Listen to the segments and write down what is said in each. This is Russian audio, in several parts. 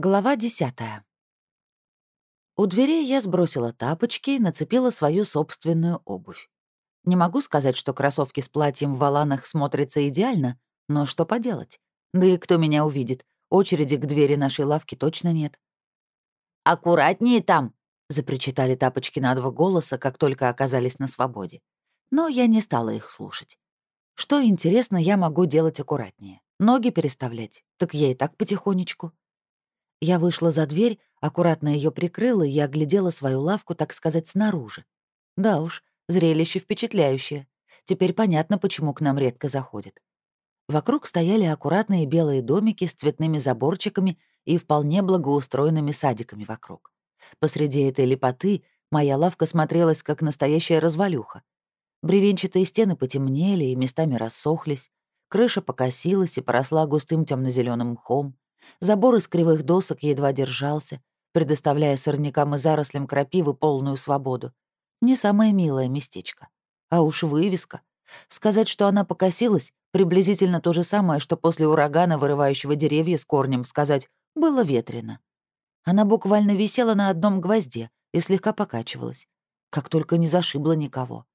Глава десятая. У дверей я сбросила тапочки и нацепила свою собственную обувь. Не могу сказать, что кроссовки с платьем в валанах смотрятся идеально, но что поделать? Да и кто меня увидит? Очереди к двери нашей лавки точно нет. «Аккуратнее там!» — запричитали тапочки на два голоса, как только оказались на свободе. Но я не стала их слушать. Что, интересно, я могу делать аккуратнее? Ноги переставлять? Так я и так потихонечку. Я вышла за дверь, аккуратно ее прикрыла и оглядела свою лавку, так сказать, снаружи. Да уж, зрелище впечатляющее. Теперь понятно, почему к нам редко заходят. Вокруг стояли аккуратные белые домики с цветными заборчиками и вполне благоустроенными садиками вокруг. Посреди этой лепоты моя лавка смотрелась как настоящая развалюха. Бревенчатые стены потемнели и местами рассохлись, крыша покосилась и поросла густым темно зеленым мхом, Забор из кривых досок едва держался, предоставляя сорнякам и зарослям крапивы полную свободу. Не самое милое местечко. А уж вывеска. Сказать, что она покосилась, приблизительно то же самое, что после урагана, вырывающего деревья с корнем, сказать «было ветрено». Она буквально висела на одном гвозде и слегка покачивалась, как только не зашибла никого.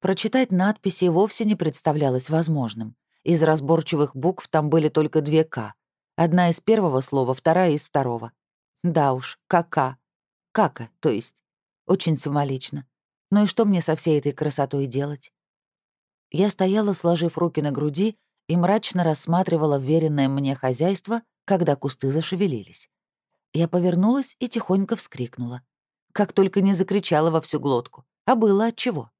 Прочитать надписи вовсе не представлялось возможным. Из разборчивых букв там были только две «К», Одна из первого слова, вторая из второго. Да уж, кака. Кака, то есть. Очень символично. Ну и что мне со всей этой красотой делать? Я стояла, сложив руки на груди, и мрачно рассматривала веренное мне хозяйство, когда кусты зашевелились. Я повернулась и тихонько вскрикнула. Как только не закричала во всю глотку. А было отчего.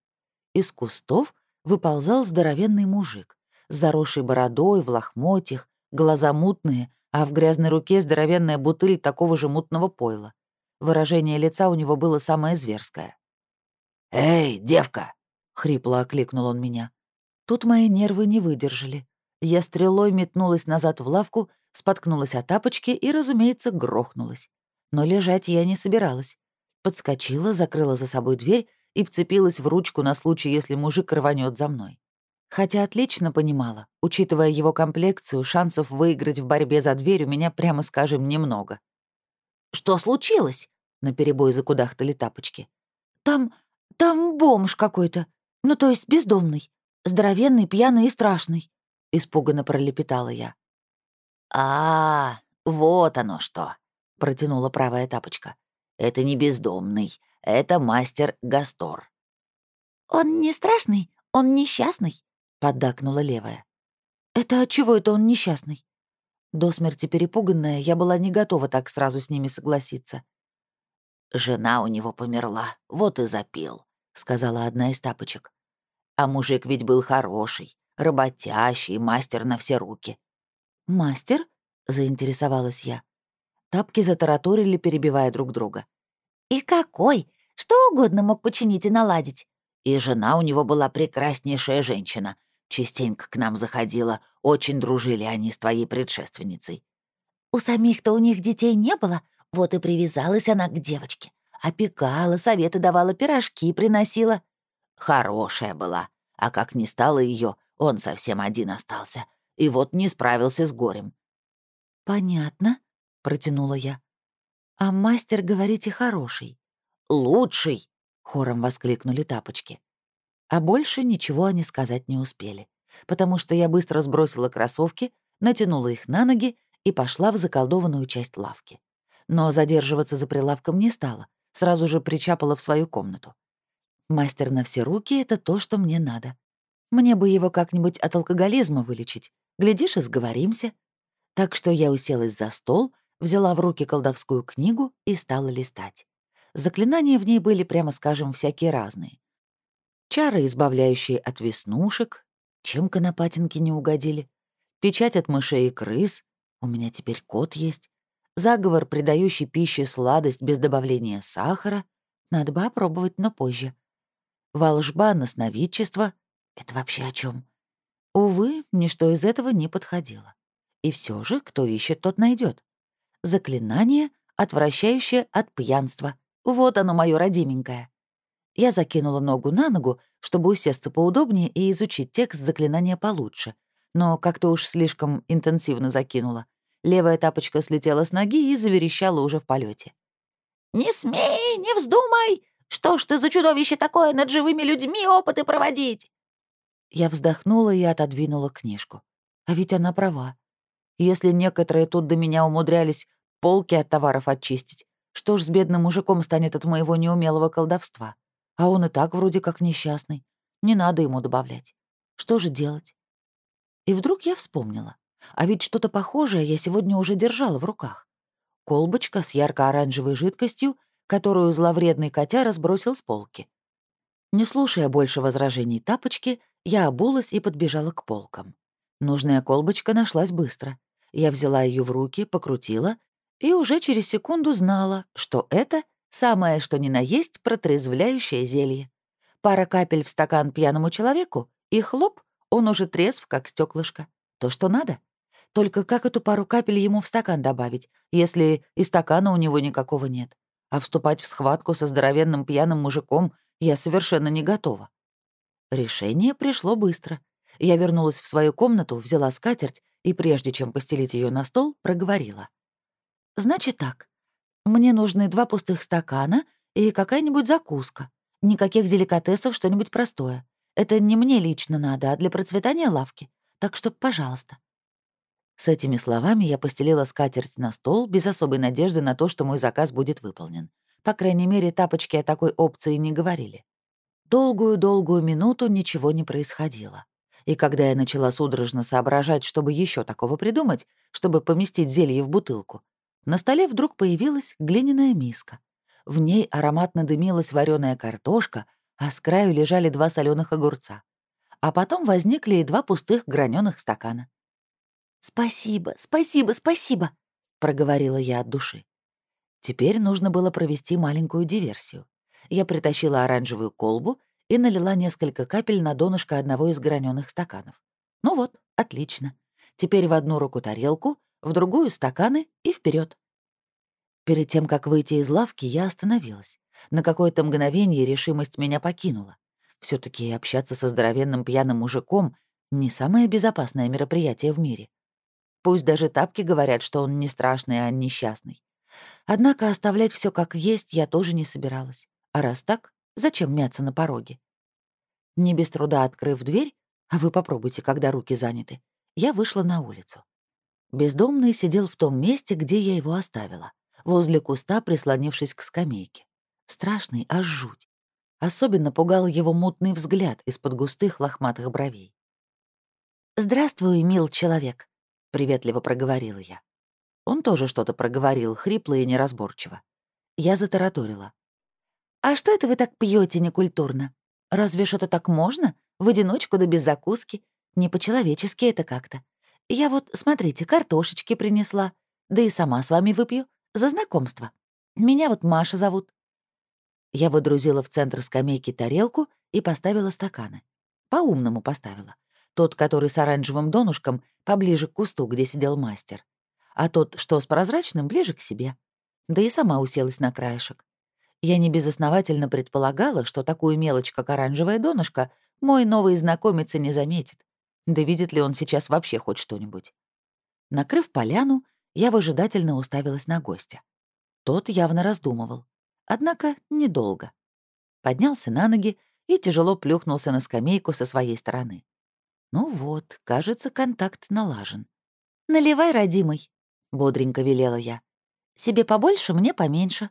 Из кустов выползал здоровенный мужик, с заросшей бородой, в лохмотьях, глаза мутные, а в грязной руке здоровенная бутыль такого же мутного пойла. Выражение лица у него было самое зверское. «Эй, девка!» — хрипло окликнул он меня. Тут мои нервы не выдержали. Я стрелой метнулась назад в лавку, споткнулась о тапочки и, разумеется, грохнулась. Но лежать я не собиралась. Подскочила, закрыла за собой дверь и вцепилась в ручку на случай, если мужик рванет за мной. Хотя отлично понимала, учитывая его комплекцию, шансов выиграть в борьбе за дверь у меня, прямо скажем, немного. «Что случилось?» — наперебой закудахтали тапочки. «Там... там бомж какой-то. Ну, то есть бездомный. Здоровенный, пьяный и страшный», — испуганно пролепетала я. «А, вот оно что», — протянула правая тапочка. «Это не бездомный, это мастер Гастор». «Он не страшный, он несчастный», — поддакнула левая. «Это от чего это он несчастный?» До смерти перепуганная, я была не готова так сразу с ними согласиться. «Жена у него померла, вот и запил», — сказала одна из тапочек. «А мужик ведь был хороший, работящий, мастер на все руки». «Мастер?» — заинтересовалась я. Тапки затараторили, перебивая друг друга. «И какой? Что угодно мог починить и наладить». И жена у него была прекраснейшая женщина. Частенько к нам заходила, очень дружили они с твоей предшественницей. У самих-то у них детей не было, вот и привязалась она к девочке. Опекала, советы давала, пирожки приносила. Хорошая была, а как не стало ее, он совсем один остался. И вот не справился с горем. «Понятно», — протянула я. «А мастер, говорите, хороший?» «Лучший», хором воскликнули тапочки. А больше ничего они сказать не успели, потому что я быстро сбросила кроссовки, натянула их на ноги и пошла в заколдованную часть лавки. Но задерживаться за прилавком не стала, сразу же причапала в свою комнату. Мастер на все руки — это то, что мне надо. Мне бы его как-нибудь от алкоголизма вылечить. Глядишь, и сговоримся. Так что я уселась за стол, взяла в руки колдовскую книгу и стала листать. Заклинания в ней были, прямо скажем, всякие разные. Чары, избавляющие от веснушек, чем конопатинки не угодили, печать от мышей и крыс, у меня теперь кот есть, заговор, придающий пище сладость без добавления сахара, надо бы опробовать, но позже. Волжба на сновидчество — это вообще о чем? Увы, ничто из этого не подходило. И все же, кто ищет, тот найдет. Заклинание, отвращающее от пьянства — вот оно, мое родименькое. Я закинула ногу на ногу, чтобы усесться поудобнее и изучить текст заклинания получше, но как-то уж слишком интенсивно закинула. Левая тапочка слетела с ноги и заверещала уже в полете. «Не смей, не вздумай! Что ж ты за чудовище такое над живыми людьми опыты проводить?» Я вздохнула и отодвинула книжку. А ведь она права. Если некоторые тут до меня умудрялись полки от товаров очистить, что ж с бедным мужиком станет от моего неумелого колдовства? А он и так вроде как несчастный. Не надо ему добавлять. Что же делать? И вдруг я вспомнила. А ведь что-то похожее я сегодня уже держала в руках. Колбочка с ярко-оранжевой жидкостью, которую зловредный котя сбросил с полки. Не слушая больше возражений тапочки, я обулась и подбежала к полкам. Нужная колбочка нашлась быстро. Я взяла ее в руки, покрутила и уже через секунду знала, что это самое что ни на есть протрезвляющее зелье. Пара капель в стакан пьяному человеку, и хлоп, он уже трезв, как стеклышко. То, что надо. Только как эту пару капель ему в стакан добавить, если и стакана у него никакого нет? А вступать в схватку со здоровенным пьяным мужиком я совершенно не готова. Решение пришло быстро. Я вернулась в свою комнату, взяла скатерть и, прежде чем постелить ее на стол, проговорила. «Значит так. Мне нужны два пустых стакана и какая-нибудь закуска. Никаких деликатесов, что-нибудь простое. Это не мне лично надо, а для процветания лавки. Так что, пожалуйста». С этими словами я постелила скатерть на стол без особой надежды на то, что мой заказ будет выполнен. По крайней мере, тапочки о такой опции не говорили. Долгую-долгую минуту ничего не происходило. И когда я начала судорожно соображать, чтобы еще такого придумать, чтобы поместить зелье в бутылку, на столе вдруг появилась глиняная миска. В ней ароматно дымилась вареная картошка, а с краю лежали два соленых огурца. А потом возникли и два пустых граненых стакана. «Спасибо, спасибо, спасибо», — проговорила я от души. Теперь нужно было провести маленькую диверсию. Я притащила оранжевую колбу и налила несколько капель на донышко одного из граненых стаканов. Ну вот, отлично. Теперь в одну руку тарелку, в другую — стаканы и вперед. Перед тем, как выйти из лавки, я остановилась. На какое-то мгновение решимость меня покинула. все таки общаться со здоровенным пьяным мужиком — не самое безопасное мероприятие в мире. Пусть даже тапки говорят, что он не страшный, а несчастный. Однако оставлять все как есть я тоже не собиралась. А раз так, Зачем мяться на пороге? Не без труда открыв дверь, а вы попробуйте, когда руки заняты, я вышла на улицу. Бездомный сидел в том месте, где я его оставила, возле куста, прислонившись к скамейке. Страшный, аж жуть. Особенно пугал его мутный взгляд из-под густых лохматых бровей. «Здравствуй, мил человек», — приветливо проговорила я. Он тоже что-то проговорил, хрипло и неразборчиво. Я затараторила. «А что это вы так пьете некультурно? Разве это так можно? В одиночку да без закуски? Не по-человечески это как-то. Я вот, смотрите, картошечки принесла. Да и сама с вами выпью. За знакомство. Меня вот Маша зовут». Я выдрузила в центр скамейки тарелку и поставила стаканы. По-умному поставила. Тот, который с оранжевым донышком, поближе к кусту, где сидел мастер. А тот, что с прозрачным, ближе к себе. Да и сама уселась на краешек. Я небезосновательно предполагала, что такую мелочь, как оранжевое донышко, мой новый знакомец и не заметит. Да видит ли он сейчас вообще хоть что-нибудь? Накрыв поляну, я выжидательно уставилась на гостя. Тот явно раздумывал. Однако недолго. Поднялся на ноги и тяжело плюхнулся на скамейку со своей стороны. Ну вот, кажется, контакт налажен. «Наливай, родимый», — бодренько велела я. «Себе побольше, мне поменьше».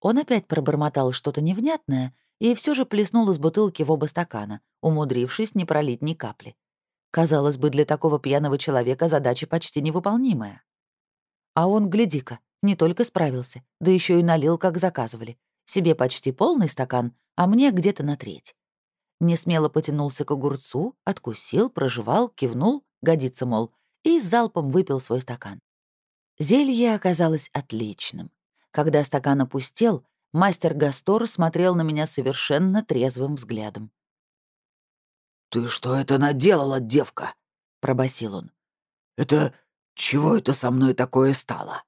Он опять пробормотал что-то невнятное и все же плеснул из бутылки в оба стакана, умудрившись не пролить ни капли. Казалось бы, для такого пьяного человека задача почти невыполнимая. А он, гляди-ка, не только справился, да еще и налил, как заказывали. Себе почти полный стакан, а мне где-то на треть. Несмело потянулся к огурцу, откусил, прожевал, кивнул, годится, мол, и залпом выпил свой стакан. Зелье оказалось отличным. Когда стакан опустел, мастер Гастор смотрел на меня совершенно трезвым взглядом. «Ты что это наделала, девка?» — пробасил он. «Это чего это со мной такое стало?»